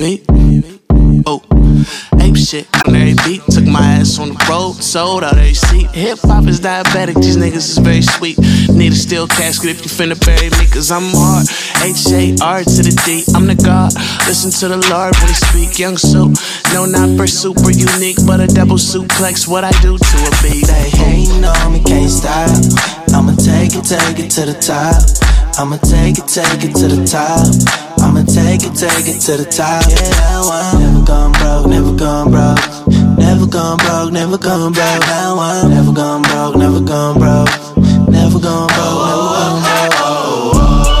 Oh, ape shit every beat. Took my ass on the road, sold out every seat. Hip hop is diabetic, these niggas is very sweet. Need a steel casket if you finna bury me, cause I'm hard. H A R to the D, I'm the God. Listen to the Lord when he speak. Young suit, no, not for super unique, but a double suplex. What I do to a beat. They hate on me, can't stop. I'ma take it, take it to the top. I'ma take it, take it to the top. I'ma take it, take it to the top. Never gone broke, never gone broke. Never gone broke, never gone broke. Never gone broke, never gone broke. Never gone broke, never gone broke.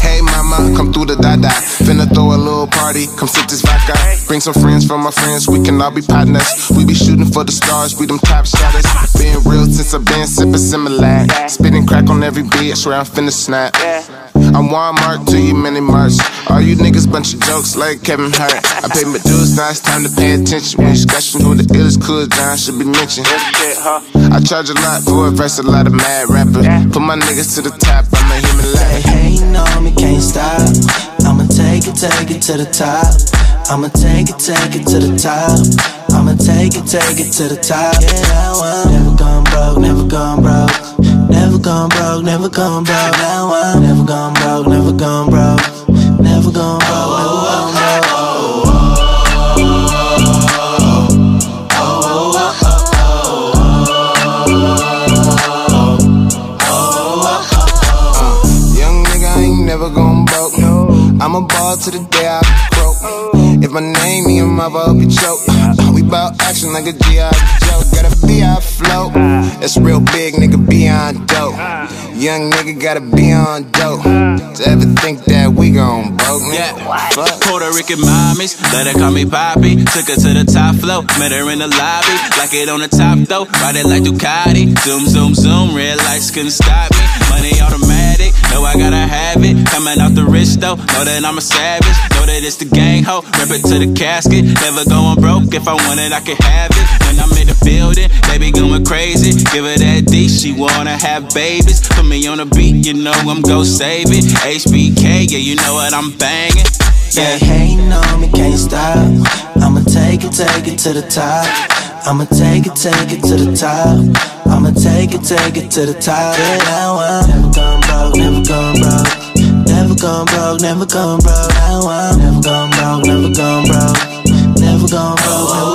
Hey mama, come through the come sip this vodka. Bring some friends from my friends, we can all be partners. We be shooting for the stars, we them top shotters. Been real since I've been sipping similar. Spitting crack on every beat, I swear I'm finna snap. I'm Walmart to you many marks. All you niggas bunch of jokes like Kevin Hart. I pay my dues, now it's time to pay attention. When scratching who the illest cool John should be mentioned. I charge a lot for a verse, a lot of mad rappers. Put my niggas to the top, I'm a human life. hating on me, can't stop. Take it, take it to the top. I'ma take it, take it to the top. I'ma take it, take it to the top. Yeah, I'm never gone broke, never gone broke. Never gone broke, never gone broke. Now I'm never gone broke, never gone I'm a ball to the day I my name, me and mother up you choke. We bout action like a G.I. Joe. Gotta be flow. That's real big, nigga, beyond dope. Young nigga gotta be on dope. To ever think that we gon' broke, Yeah, nigga. Fuck. Puerto Rican mommies, let her call me Poppy. Took her to the top floor, met her in the lobby. Like it on the top though, ride it like Ducati. Zoom, zoom, zoom, red lights couldn't stop me. Money automatic, know I gotta have it. Coming out the wrist though, know that I'm a savage. Know that it's the gang ho, rip to the casket. Never going broke, if I want it, I can have it. When I'm in the building, be going crazy. Give her that D, she wanna have babies. Put me on a beat, you know I'm gon' save it. HBK, yeah, you know what I'm banging. Yeah. hating on me, can't stop. I'ma take it, take it to the top. I'ma take it, take it to the top. I'ma take it, take it to the top. Yeah, now I'm never gone broke, never gone broke. Never gone broke, never gone broke. Now I'm never gone broke, never gone